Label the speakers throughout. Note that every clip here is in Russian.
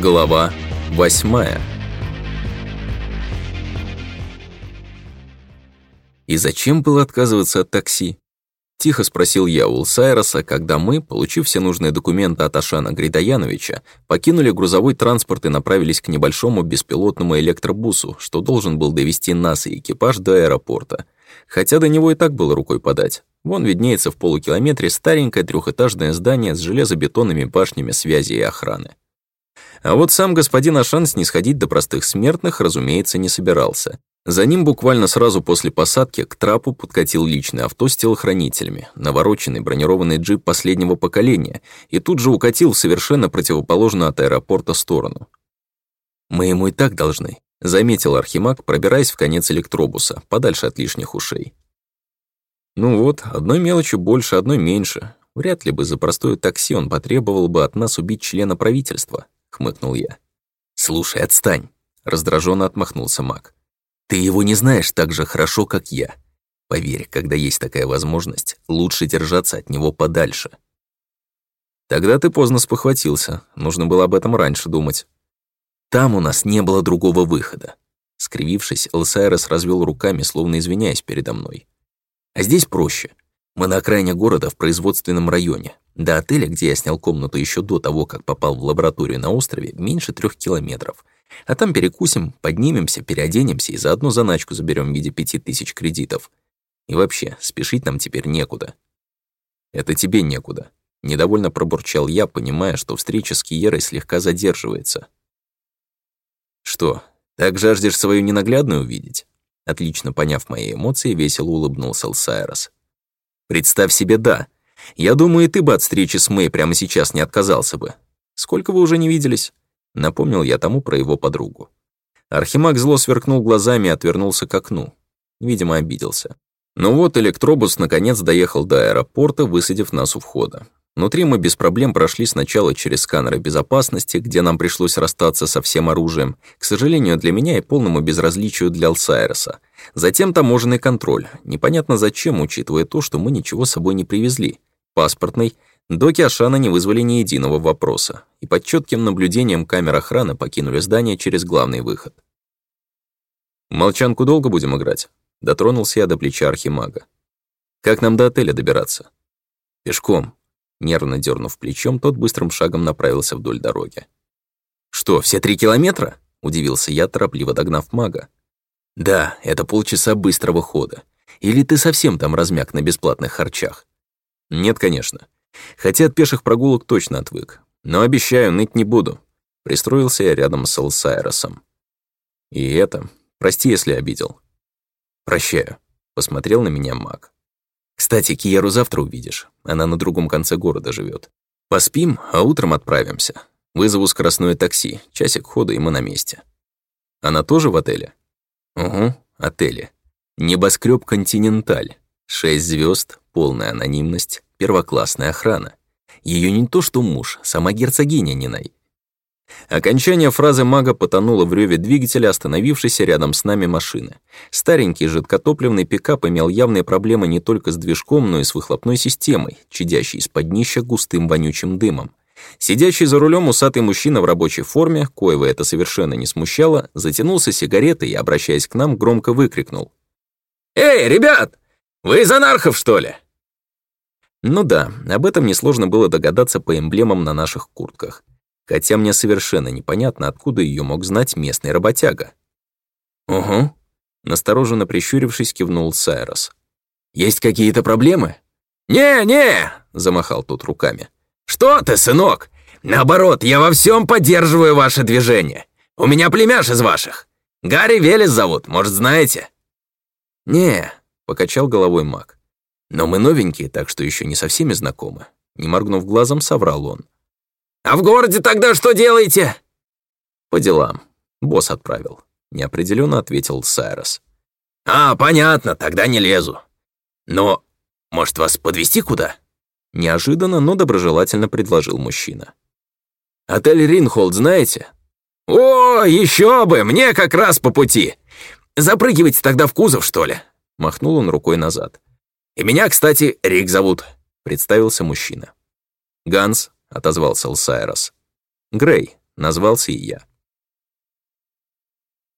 Speaker 1: Глава 8 «И зачем было отказываться от такси?» Тихо спросил я у Сайроса, когда мы, получив все нужные документы от Ашана Гридаяновича, покинули грузовой транспорт и направились к небольшому беспилотному электробусу, что должен был довести нас и экипаж до аэропорта. Хотя до него и так было рукой подать. Вон виднеется в полукилометре старенькое трехэтажное здание с железобетонными башнями связи и охраны. А вот сам господин Ашан снисходить до простых смертных, разумеется, не собирался. За ним буквально сразу после посадки к трапу подкатил личный авто с телохранителями, навороченный бронированный джип последнего поколения, и тут же укатил в совершенно противоположную от аэропорта сторону. «Мы ему и так должны», — заметил Архимаг, пробираясь в конец электробуса, подальше от лишних ушей. «Ну вот, одной мелочи больше, одной меньше. Вряд ли бы за простое такси он потребовал бы от нас убить члена правительства», хмыкнул я. «Слушай, отстань!» — раздраженно отмахнулся маг. «Ты его не знаешь так же хорошо, как я. Поверь, когда есть такая возможность, лучше держаться от него подальше». «Тогда ты поздно спохватился. Нужно было об этом раньше думать». «Там у нас не было другого выхода». Скривившись, Элсайрос развел руками, словно извиняясь передо мной. «А здесь проще. Мы на окраине города в производственном районе. До отеля, где я снял комнату еще до того, как попал в лабораторию на острове, меньше трех километров. А там перекусим, поднимемся, переоденемся и заодно заначку заберем в виде пяти тысяч кредитов. И вообще, спешить нам теперь некуда. Это тебе некуда. Недовольно пробурчал я, понимая, что встреча с Киерой слегка задерживается. Что, так жаждешь свою ненаглядную увидеть? Отлично поняв мои эмоции, весело улыбнулся Лсайрос. Представь себе, да. Я думаю, ты бы от встречи с Мэй прямо сейчас не отказался бы. Сколько вы уже не виделись?» Напомнил я тому про его подругу. Архимаг зло сверкнул глазами и отвернулся к окну. Видимо, обиделся. Ну вот, электробус наконец доехал до аэропорта, высадив нас у входа. Внутри мы без проблем прошли сначала через сканеры безопасности, где нам пришлось расстаться со всем оружием, к сожалению для меня и полному безразличию для Алсайроса, Затем таможенный контроль. Непонятно зачем, учитывая то, что мы ничего с собой не привезли. Паспортный. Доки Ашана не вызвали ни единого вопроса. И под четким наблюдением камер охраны покинули здание через главный выход. «Молчанку долго будем играть?» Дотронулся я до плеча архимага. «Как нам до отеля добираться?» «Пешком». Нервно дернув плечом, тот быстрым шагом направился вдоль дороги. «Что, все три километра?» — удивился я, торопливо догнав мага. Да, это полчаса быстрого хода. Или ты совсем там размяк на бесплатных харчах? Нет, конечно. Хотя от пеших прогулок точно отвык. Но обещаю, ныть не буду. Пристроился я рядом с Элсайросом. И это... Прости, если обидел. Прощаю. Посмотрел на меня маг. Кстати, Киеру завтра увидишь. Она на другом конце города живет. Поспим, а утром отправимся. Вызову скоростное такси. Часик хода, и мы на месте. Она тоже в отеле? Угу, отели. Небоскреб «Континенталь». Шесть звезд, полная анонимность, первоклассная охрана. Ее не то что муж, сама герцогиня Нинай. Окончание фразы мага потонуло в реве двигателя, остановившейся рядом с нами машины. Старенький жидкотопливный пикап имел явные проблемы не только с движком, но и с выхлопной системой, чадящей из-под днища густым вонючим дымом. Сидящий за рулем усатый мужчина в рабочей форме, коего это совершенно не смущало, затянулся сигаретой и, обращаясь к нам, громко выкрикнул. «Эй, ребят! Вы из анархов, что ли?» Ну да, об этом несложно было догадаться по эмблемам на наших куртках. Хотя мне совершенно непонятно, откуда ее мог знать местный работяга. «Угу», — настороженно прищурившись, кивнул Сайрос. «Есть какие-то проблемы?» «Не-не!» — замахал тут руками. «Что ты, сынок? Наоборот, я во всем поддерживаю ваше движение. У меня племяш из ваших. Гарри Велес зовут, может, знаете?» «Не», — покачал головой маг. «Но мы новенькие, так что еще не со всеми знакомы». Не моргнув глазом, соврал он. «А в городе тогда что делаете?» «По делам. Босс отправил», — неопределенно ответил Сайрос. «А, понятно, тогда не лезу. Но, может, вас подвести куда?» Неожиданно, но доброжелательно предложил мужчина. «Отель Ринхолд знаете?» «О, еще бы! Мне как раз по пути! Запрыгивайте тогда в кузов, что ли!» Махнул он рукой назад. «И меня, кстати, Рик зовут», — представился мужчина. «Ганс», — отозвался Лсайрос. «Грей», — назвался и я.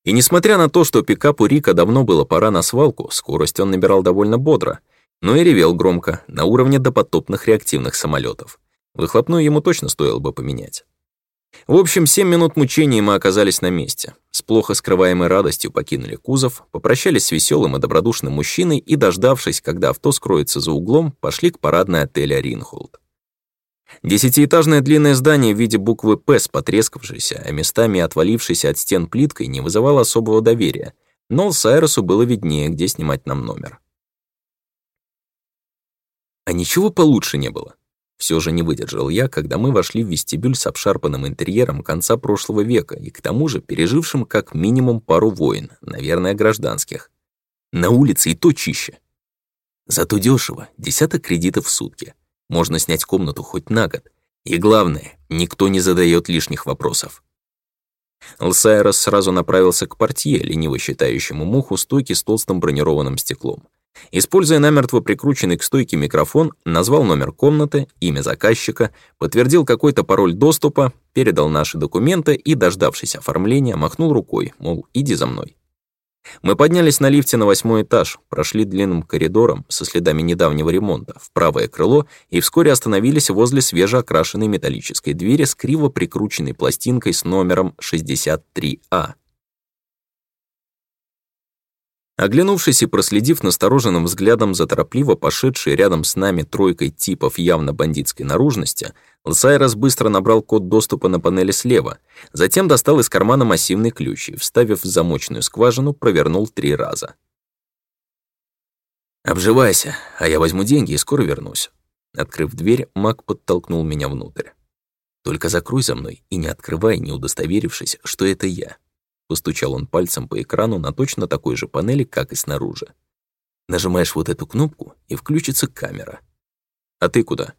Speaker 1: И несмотря на то, что пикапу Рика давно было пора на свалку, скорость он набирал довольно бодро — но и ревел громко, на уровне допотопных реактивных самолетов. Выхлопную ему точно стоило бы поменять. В общем, семь минут мучений мы оказались на месте. С плохо скрываемой радостью покинули кузов, попрощались с веселым и добродушным мужчиной и, дождавшись, когда авто скроется за углом, пошли к парадной отеля «Ринхолд». Десятиэтажное длинное здание в виде буквы «П» с потрескавшейся, а местами отвалившейся от стен плиткой не вызывало особого доверия, но Сайросу было виднее, где снимать нам номер. А ничего получше не было. Все же не выдержал я, когда мы вошли в вестибюль с обшарпанным интерьером конца прошлого века и к тому же пережившим как минимум пару войн, наверное, гражданских. На улице и то чище. Зато дешево, десяток кредитов в сутки. Можно снять комнату хоть на год. И главное, никто не задает лишних вопросов. Лсайрос сразу направился к портье, лениво считающему муху стойки с толстым бронированным стеклом. Используя намертво прикрученный к стойке микрофон, назвал номер комнаты, имя заказчика, подтвердил какой-то пароль доступа, передал наши документы и, дождавшись оформления, махнул рукой, мол, иди за мной. Мы поднялись на лифте на восьмой этаж, прошли длинным коридором со следами недавнего ремонта в правое крыло и вскоре остановились возле свежеокрашенной металлической двери с криво прикрученной пластинкой с номером 63А, Оглянувшись и проследив настороженным взглядом за торопливо пошедшей рядом с нами тройкой типов явно бандитской наружности, Лсайрос быстро набрал код доступа на панели слева, затем достал из кармана массивный ключ и, вставив в замочную скважину, провернул три раза. «Обживайся, а я возьму деньги и скоро вернусь». Открыв дверь, маг подтолкнул меня внутрь. «Только закрой за мной и не открывай, не удостоверившись, что это я», Постучал он пальцем по экрану на точно такой же панели, как и снаружи. Нажимаешь вот эту кнопку, и включится камера. А ты куда?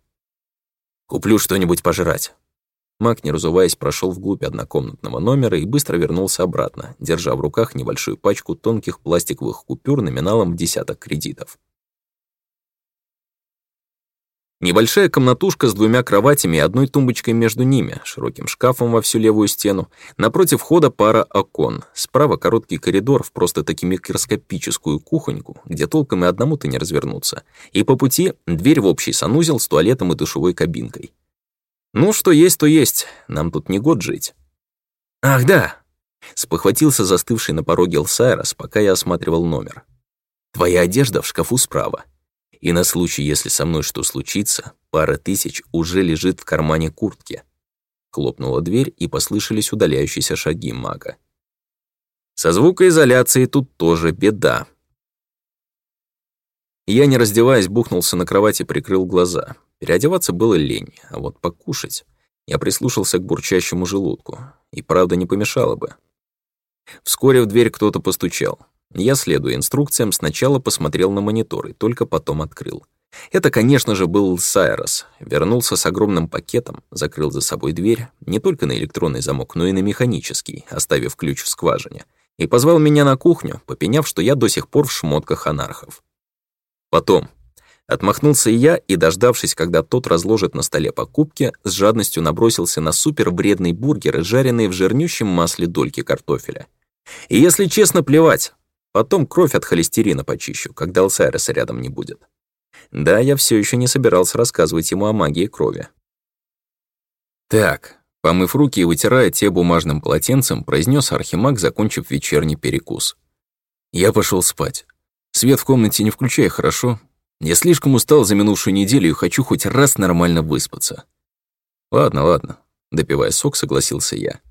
Speaker 1: Куплю что-нибудь пожрать. Мак, не разуваясь, прошел вглубь однокомнатного номера и быстро вернулся обратно, держа в руках небольшую пачку тонких пластиковых купюр номиналом в десяток кредитов. Небольшая комнатушка с двумя кроватями и одной тумбочкой между ними, широким шкафом во всю левую стену. Напротив входа пара окон. Справа короткий коридор в просто-таки микроскопическую кухоньку, где толком и одному-то не развернуться. И по пути дверь в общий санузел с туалетом и душевой кабинкой. «Ну, что есть, то есть. Нам тут не год жить». «Ах, да!» — спохватился застывший на пороге Лсайрос, пока я осматривал номер. «Твоя одежда в шкафу справа. И на случай, если со мной что случится, пара тысяч уже лежит в кармане куртки. Хлопнула дверь, и послышались удаляющиеся шаги мага. Со звукоизоляцией тут тоже беда. Я, не раздеваясь, бухнулся на кровати и прикрыл глаза. Переодеваться было лень, а вот покушать... Я прислушался к бурчащему желудку, и правда не помешало бы. Вскоре в дверь кто-то постучал. Я, следуя инструкциям, сначала посмотрел на монитор и только потом открыл. Это, конечно же, был Сайрос. Вернулся с огромным пакетом, закрыл за собой дверь, не только на электронный замок, но и на механический, оставив ключ в скважине, и позвал меня на кухню, попеняв, что я до сих пор в шмотках анархов. Потом. Отмахнулся я и, дождавшись, когда тот разложит на столе покупки, с жадностью набросился на супервредный бургер, жареный в жирнющем масле дольки картофеля. И если честно, плевать, Потом кровь от холестерина почищу, когда Алсайреса рядом не будет. Да, я все еще не собирался рассказывать ему о магии крови. Так, помыв руки и вытирая те бумажным полотенцем, произнес Архимаг, закончив вечерний перекус. Я пошел спать. Свет в комнате не включай, хорошо? Я слишком устал за минувшую неделю и хочу хоть раз нормально выспаться. Ладно, ладно, допивая сок, согласился я.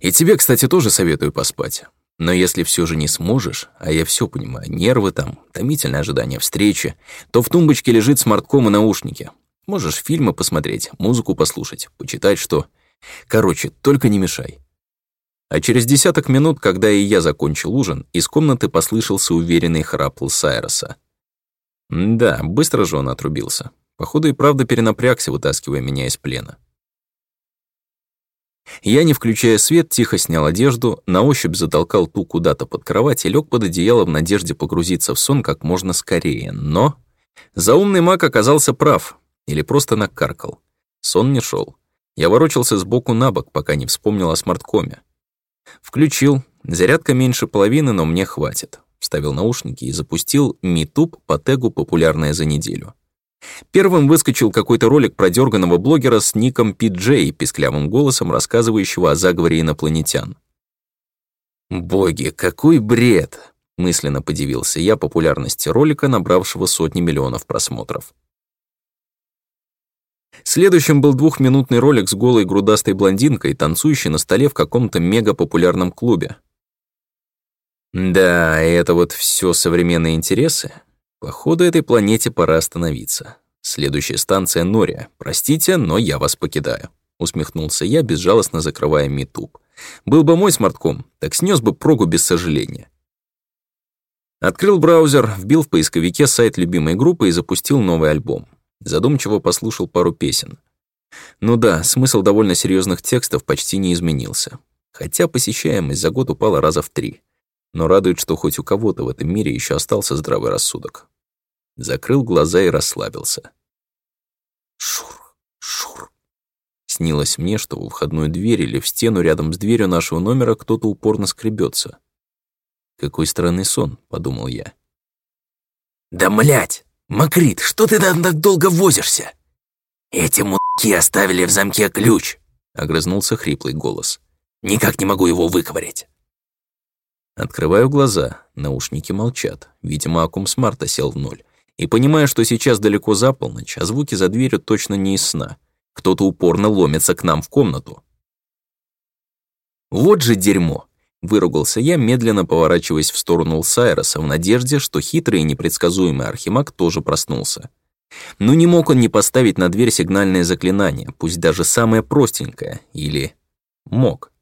Speaker 1: И тебе, кстати, тоже советую поспать. Но если все же не сможешь, а я все понимаю, нервы там, томительное ожидание встречи, то в тумбочке лежит смартком и наушники. Можешь фильмы посмотреть, музыку послушать, почитать что. Короче, только не мешай. А через десяток минут, когда и я закончил ужин, из комнаты послышался уверенный храпл Сайроса. Да, быстро же он отрубился. Походу и правда перенапрягся, вытаскивая меня из плена. Я, не включая свет, тихо снял одежду, на ощупь затолкал ту куда-то под кровать и лег под одеяло в надежде погрузиться в сон как можно скорее. Но заумный маг оказался прав, или просто накаркал. Сон не шел. Я ворочался сбоку на бок, пока не вспомнил о смарткоме. Включил. Зарядка меньше половины, но мне хватит. Вставил наушники и запустил MeTube по тегу «Популярное за неделю». Первым выскочил какой-то ролик продерганного блогера с ником Пиджей, писклявым голосом рассказывающего о заговоре инопланетян. «Боги, какой бред!» — мысленно подивился я популярности ролика, набравшего сотни миллионов просмотров. Следующим был двухминутный ролик с голой грудастой блондинкой, танцующей на столе в каком-то мегапопулярном клубе. Да, это вот все современные интересы. Походу, этой планете пора остановиться. Следующая станция Нория. Простите, но я вас покидаю. Усмехнулся я, безжалостно закрывая Митуб. Был бы мой смартком, так снес бы прогу без сожаления. Открыл браузер, вбил в поисковике сайт любимой группы и запустил новый альбом. Задумчиво послушал пару песен. Ну да, смысл довольно серьезных текстов почти не изменился. Хотя посещаемость за год упала раза в три. Но радует, что хоть у кого-то в этом мире еще остался здравый рассудок закрыл глаза и расслабился. Шур, шур. Снилось мне, что у входной двери или в стену рядом с дверью нашего номера кто-то упорно скребется. «Какой странный сон», — подумал я.
Speaker 2: «Да, млять! Макрит, что ты там так долго возишься? Эти мутки оставили в замке ключ!» — огрызнулся хриплый голос. «Никак не могу его выковырять!»
Speaker 1: Открываю глаза, наушники молчат. Видимо, акум смарта сел в ноль. И понимая, что сейчас далеко за полночь, а звуки за дверью точно не из сна. Кто-то упорно ломится к нам в комнату. «Вот же дерьмо!» — выругался я, медленно поворачиваясь в сторону Лсайроса в надежде, что хитрый и непредсказуемый Архимаг тоже проснулся. Но не мог он не поставить на дверь сигнальное заклинание, пусть даже самое простенькое, или... мог.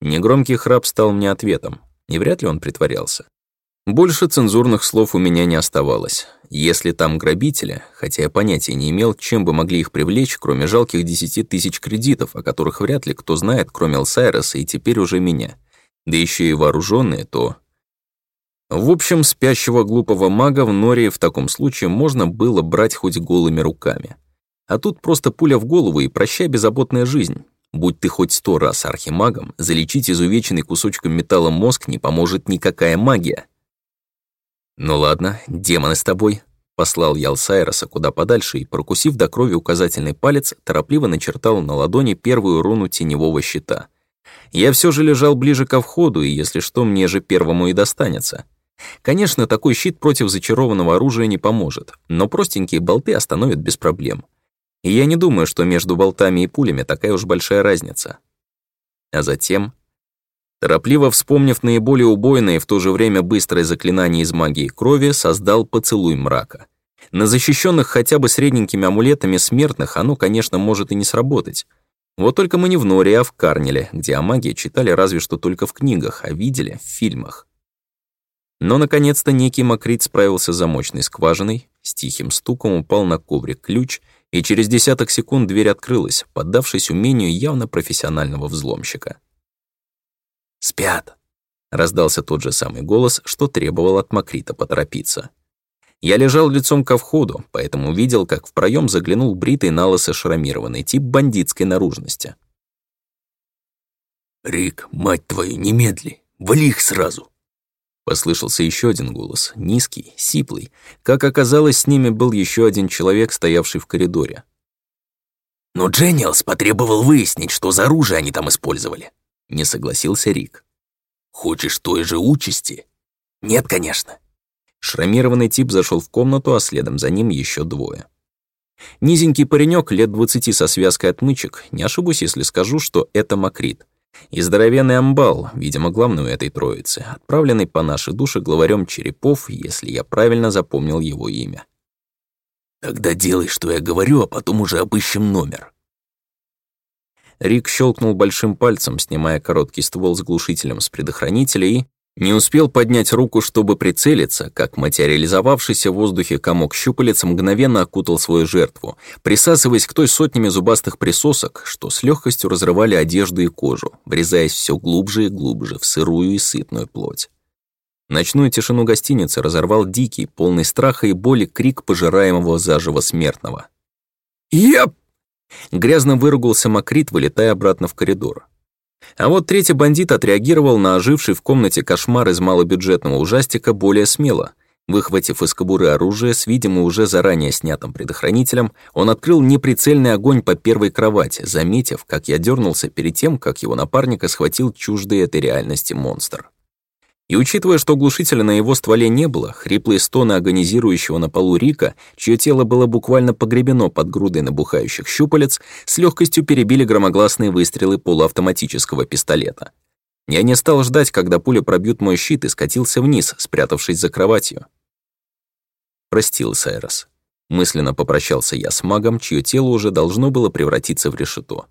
Speaker 1: Негромкий храп стал мне ответом, и вряд ли он притворялся. Больше цензурных слов у меня не оставалось. Если там грабители, хотя я понятия не имел, чем бы могли их привлечь, кроме жалких 10 тысяч кредитов, о которых вряд ли кто знает, кроме Алсайроса и теперь уже меня, да еще и вооруженные, то... В общем, спящего глупого мага в Норе в таком случае можно было брать хоть голыми руками. А тут просто пуля в голову и прощай беззаботная жизнь. Будь ты хоть сто раз архимагом, залечить изувеченный кусочком металла мозг не поможет никакая магия. «Ну ладно, демоны с тобой», — послал Ял Сайроса куда подальше и, прокусив до крови указательный палец, торопливо начертал на ладони первую руну теневого щита. «Я все же лежал ближе ко входу, и, если что, мне же первому и достанется». Конечно, такой щит против зачарованного оружия не поможет, но простенькие болты остановят без проблем. И я не думаю, что между болтами и пулями такая уж большая разница. А затем Торопливо вспомнив наиболее убойное и в то же время быстрое заклинание из магии крови, создал поцелуй мрака. На защищенных хотя бы средненькими амулетами смертных оно, конечно, может и не сработать. Вот только мы не в Норе, а в Карнеле, где о магии читали разве что только в книгах, а видели в фильмах. Но, наконец-то, некий Макрит справился с замочной скважиной, с тихим стуком упал на коврик ключ, и через десяток секунд дверь открылась, поддавшись умению явно профессионального взломщика.
Speaker 2: «Спят!»
Speaker 1: — раздался тот же самый голос, что требовал от Макрита поторопиться. Я лежал лицом ко входу, поэтому видел, как в проем заглянул бритый на шрамированный тип бандитской наружности.
Speaker 2: «Рик, мать твою, немедли! Вали их сразу!»
Speaker 1: Послышался еще один голос, низкий, сиплый. Как оказалось, с ними был еще один человек, стоявший в коридоре.
Speaker 2: «Но Дженниелс потребовал выяснить, что за оружие они там использовали», не согласился Рик. «Хочешь той же участи?» «Нет, конечно».
Speaker 1: Шрамированный тип зашел в комнату, а следом за ним еще двое. Низенький паренек лет 20 со связкой отмычек, не ошибусь, если скажу, что это Макрит. И здоровенный амбал, видимо, главный у этой троицы, отправленный по нашей душе главарем Черепов, если я правильно запомнил его имя.
Speaker 2: «Тогда делай, что я говорю, а потом уже обыщем номер»,
Speaker 1: Рик щелкнул большим пальцем, снимая короткий ствол с глушителем с предохранителя и не успел поднять руку, чтобы прицелиться, как материализовавшийся в воздухе комок щупалец мгновенно окутал свою жертву, присасываясь к той сотнями зубастых присосок, что с легкостью разрывали одежду и кожу, врезаясь все глубже и глубже в сырую и сытную плоть. Ночную тишину гостиницы разорвал дикий, полный страха и боли крик пожираемого заживо смертного.
Speaker 2: Еп!
Speaker 1: Грязно выругался Макрит, вылетая обратно в коридор. А вот третий бандит отреагировал на оживший в комнате кошмар из малобюджетного ужастика более смело. Выхватив из кобуры оружие с, видимо, уже заранее снятым предохранителем, он открыл неприцельный огонь по первой кровати, заметив, как я дернулся перед тем, как его напарника схватил чуждый этой реальности монстр. И учитывая, что глушителя на его стволе не было, хриплые стоны агонизирующего на полу Рика, чье тело было буквально погребено под грудой набухающих щупалец, с легкостью перебили громогласные выстрелы полуавтоматического пистолета. Я не стал ждать, когда пуля пробьют мой щит, и скатился вниз, спрятавшись за кроватью. Простил Сайрос. Мысленно попрощался я с магом, чье тело уже должно было превратиться в решето.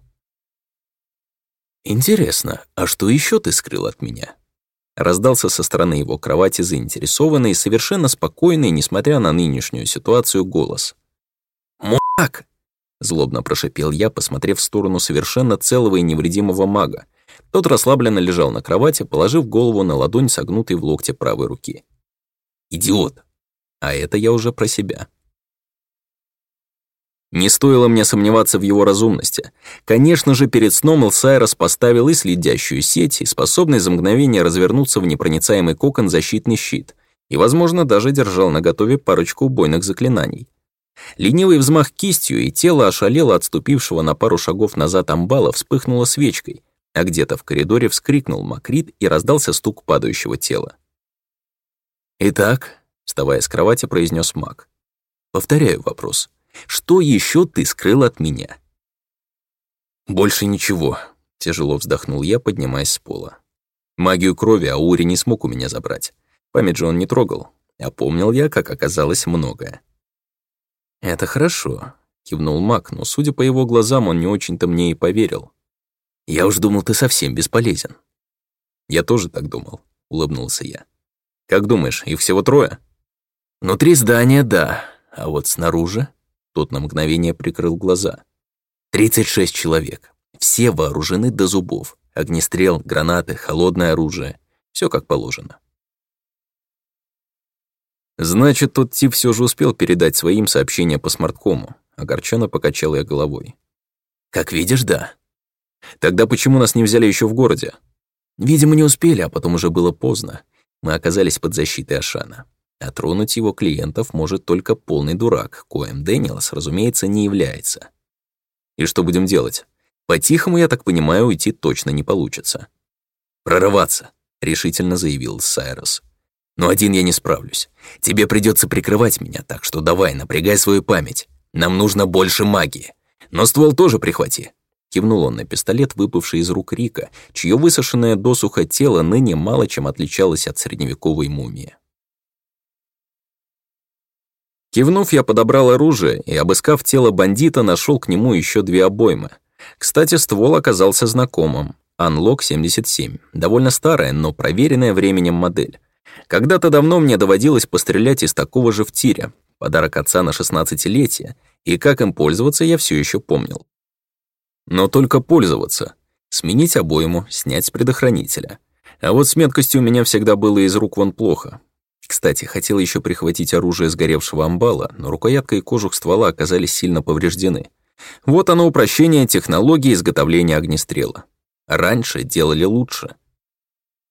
Speaker 1: «Интересно, а что еще ты скрыл от меня?» раздался со стороны его кровати заинтересованный и совершенно спокойный, несмотря на нынешнюю ситуацию, голос. «Мудак!» — злобно прошипел я, посмотрев в сторону совершенно целого и невредимого мага. Тот расслабленно лежал на кровати, положив голову на ладонь, согнутой в локте правой руки. «Идиот!» А это я уже про себя. Не стоило мне сомневаться в его разумности. Конечно же, перед сном Элсайрос поставил и следящую сеть, и способный за мгновение развернуться в непроницаемый кокон защитный щит, и, возможно, даже держал наготове парочку убойных заклинаний. Ленивый взмах кистью, и тело ошалело отступившего на пару шагов назад амбала вспыхнуло свечкой, а где-то в коридоре вскрикнул Макрит и раздался стук падающего тела. «Итак», — вставая с кровати, произнес маг, — «повторяю вопрос». Что еще ты скрыл от меня?» «Больше ничего», — тяжело вздохнул я, поднимаясь с пола. Магию крови Аури не смог у меня забрать. Память же он не трогал. А помнил я, как оказалось, многое. «Это хорошо», — кивнул Мак, но, судя по его глазам, он не очень-то мне и поверил. «Я уж думал, ты совсем бесполезен». «Я тоже так думал», — улыбнулся я. «Как думаешь, их всего трое?» «Внутри здания — да, а вот снаружи...» Тот на мгновение прикрыл глаза. 36 человек. Все вооружены до зубов. Огнестрел, гранаты, холодное оружие. Все как положено. Значит, тот тип все же успел передать своим сообщение по смарткому. Огорченно покачал я головой. Как видишь, да. Тогда почему нас не взяли еще в городе? Видимо, не успели, а потом уже было поздно. Мы оказались под защитой Ашана. А тронуть его клиентов может только полный дурак, Коем Дэниелс, разумеется, не является. И что будем делать? По-тихому, я так понимаю, уйти точно не получится. «Прорываться», — решительно заявил Сайрос. «Но один я не справлюсь. Тебе придется прикрывать меня, так что давай, напрягай свою память. Нам нужно больше магии. Но ствол тоже прихвати». Кивнул он на пистолет, выпавший из рук Рика, чье высушенное досуха тело ныне мало чем отличалось от средневековой мумии. Кивнув, я подобрал оружие и, обыскав тело бандита, нашел к нему еще две обоймы. Кстати, ствол оказался знакомым. Unlock 77. Довольно старая, но проверенная временем модель. Когда-то давно мне доводилось пострелять из такого же в тире. Подарок отца на 16-летие. И как им пользоваться, я все еще помнил. Но только пользоваться. Сменить обойму, снять с предохранителя. А вот с меткостью у меня всегда было из рук вон плохо. Кстати, хотел еще прихватить оружие сгоревшего амбала, но рукоятка и кожух ствола оказались сильно повреждены. Вот оно упрощение технологии изготовления огнестрела. Раньше делали лучше.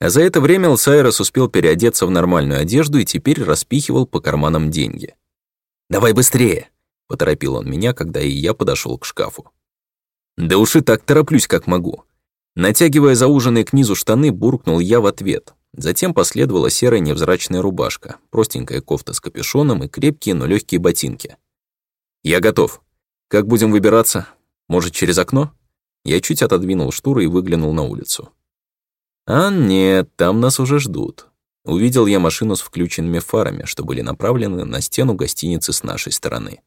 Speaker 1: А за это время Алсайрос успел переодеться в нормальную одежду и теперь распихивал по карманам деньги. «Давай быстрее!» — поторопил он меня, когда и я подошел к шкафу. «Да уж и так тороплюсь, как могу». Натягивая зауженные к низу штаны, буркнул я в ответ. Затем последовала серая невзрачная рубашка, простенькая кофта с капюшоном и крепкие, но легкие ботинки. «Я готов. Как будем выбираться? Может, через окно?» Я чуть отодвинул шторы и выглянул на улицу. «А нет, там нас уже ждут». Увидел я машину с включенными фарами, что были направлены на стену гостиницы с нашей стороны.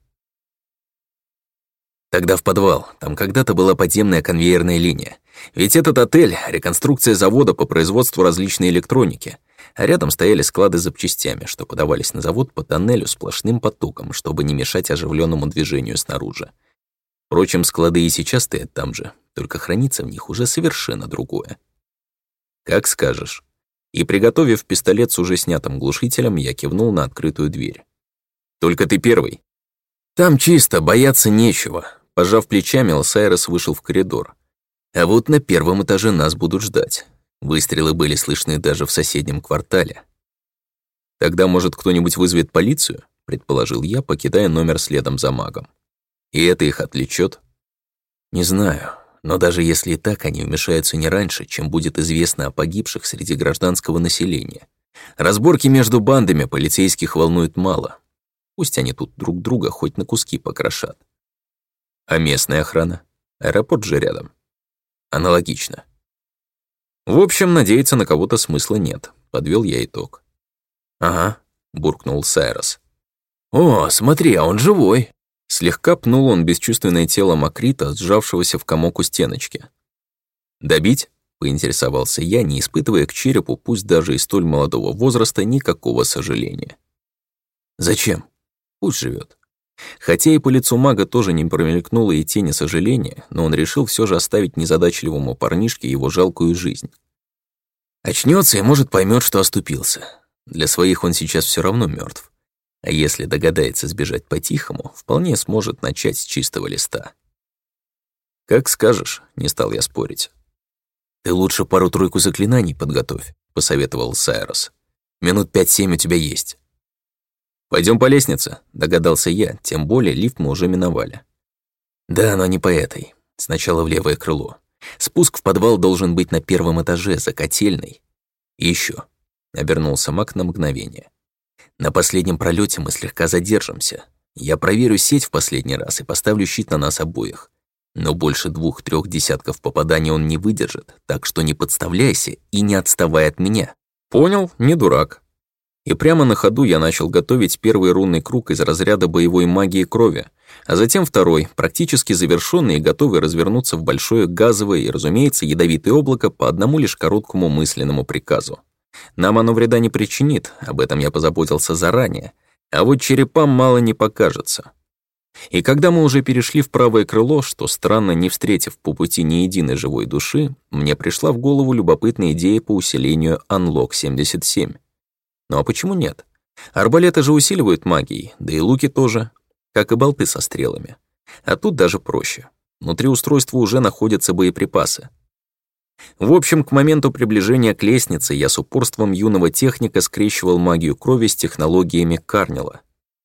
Speaker 1: Тогда в подвал. Там когда-то была подземная конвейерная линия. Ведь этот отель — реконструкция завода по производству различной электроники. А рядом стояли склады с запчастями, что подавались на завод по тоннелю сплошным потоком, чтобы не мешать оживленному движению снаружи. Впрочем, склады и сейчас стоят там же, только хранится в них уже совершенно другое. «Как скажешь». И, приготовив пистолет с уже снятым глушителем, я кивнул на открытую дверь. «Только ты первый». «Там чисто, бояться нечего», Пожав плечами, Лосайрос вышел в коридор. А вот на первом этаже нас будут ждать. Выстрелы были слышны даже в соседнем квартале. «Тогда, может, кто-нибудь вызовет полицию?» — предположил я, покидая номер следом за магом. «И это их отвлечет? «Не знаю, но даже если и так, они вмешаются не раньше, чем будет известно о погибших среди гражданского населения. Разборки между бандами полицейских волнует мало. Пусть они тут друг друга хоть на куски покрошат. А местная охрана? Аэропорт же рядом. Аналогично. В общем, надеяться на кого-то смысла нет. Подвёл я итог. Ага, буркнул Сайрос. О, смотри, а он живой. Слегка пнул он бесчувственное тело Макрита, сжавшегося в комок у стеночки. «Добить?» — поинтересовался я, не испытывая к черепу, пусть даже и столь молодого возраста, никакого сожаления. «Зачем? Пусть живет. Хотя и по лицу мага тоже не промелькнуло и тени сожаления, но он решил все же оставить незадачливому парнишке его жалкую жизнь. Очнется и, может, поймет, что оступился. Для своих он сейчас все равно мертв. А если догадается сбежать по-тихому, вполне сможет начать с чистого листа. «Как скажешь», — не стал я спорить. «Ты лучше пару-тройку заклинаний подготовь», — посоветовал Сайрос. «Минут пять-семь у тебя есть». Пойдем по лестнице», — догадался я, тем более лифт мы уже миновали. Да, но не по этой. Сначала в левое крыло. Спуск в подвал должен быть на первом этаже, за котельной. И еще. Обернулся Мак на мгновение. На последнем пролете мы слегка задержимся. Я проверю сеть в последний раз и поставлю щит на нас обоих. Но больше двух-трех десятков попаданий он не выдержит, так что не подставляйся и не отставай от меня. Понял, не дурак. И прямо на ходу я начал готовить первый рунный круг из разряда боевой магии крови, а затем второй, практически завершенный и готовый развернуться в большое газовое и, разумеется, ядовитое облако по одному лишь короткому мысленному приказу. Нам оно вреда не причинит, об этом я позаботился заранее, а вот черепам мало не покажется. И когда мы уже перешли в правое крыло, что странно, не встретив по пути ни единой живой души, мне пришла в голову любопытная идея по усилению Unlock 77. Ну а почему нет? Арбалеты же усиливают магией, да и луки тоже, как и болты со стрелами. А тут даже проще. Внутри устройства уже находятся боеприпасы. В общем, к моменту приближения к лестнице я с упорством юного техника скрещивал магию крови с технологиями Карнила.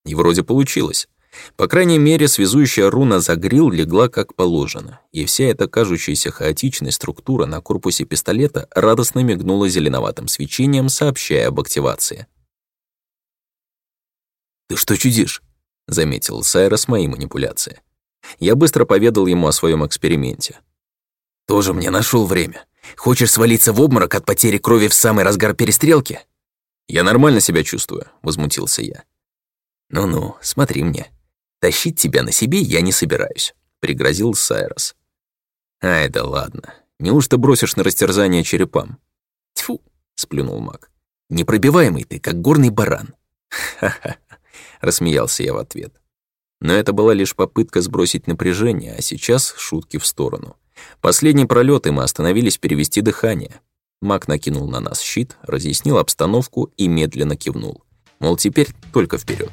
Speaker 1: И вроде получилось. По крайней мере, связующая руна загрил легла как положено, и вся эта кажущаяся хаотичная структура на корпусе пистолета радостно мигнула зеленоватым свечением, сообщая об активации. «Ты что чудишь?» — заметил Сайрос мои манипуляции. Я быстро поведал ему о своем эксперименте. «Тоже мне нашел время. Хочешь свалиться в обморок от потери крови в самый разгар перестрелки?» «Я нормально себя чувствую», — возмутился я. «Ну-ну, смотри мне», «Тащить тебя на себе я не собираюсь», — пригрозил Сайрос. «Ай, да ладно. Неужто бросишь на растерзание черепам?» «Тьфу!» — сплюнул маг. «Непробиваемый ты, как горный баран». «Ха-ха!» — рассмеялся я в ответ. Но это была лишь попытка сбросить напряжение, а сейчас шутки в сторону. Последний пролёт, и мы остановились перевести дыхание. Маг накинул на нас щит, разъяснил обстановку и медленно кивнул. Мол, теперь только вперед.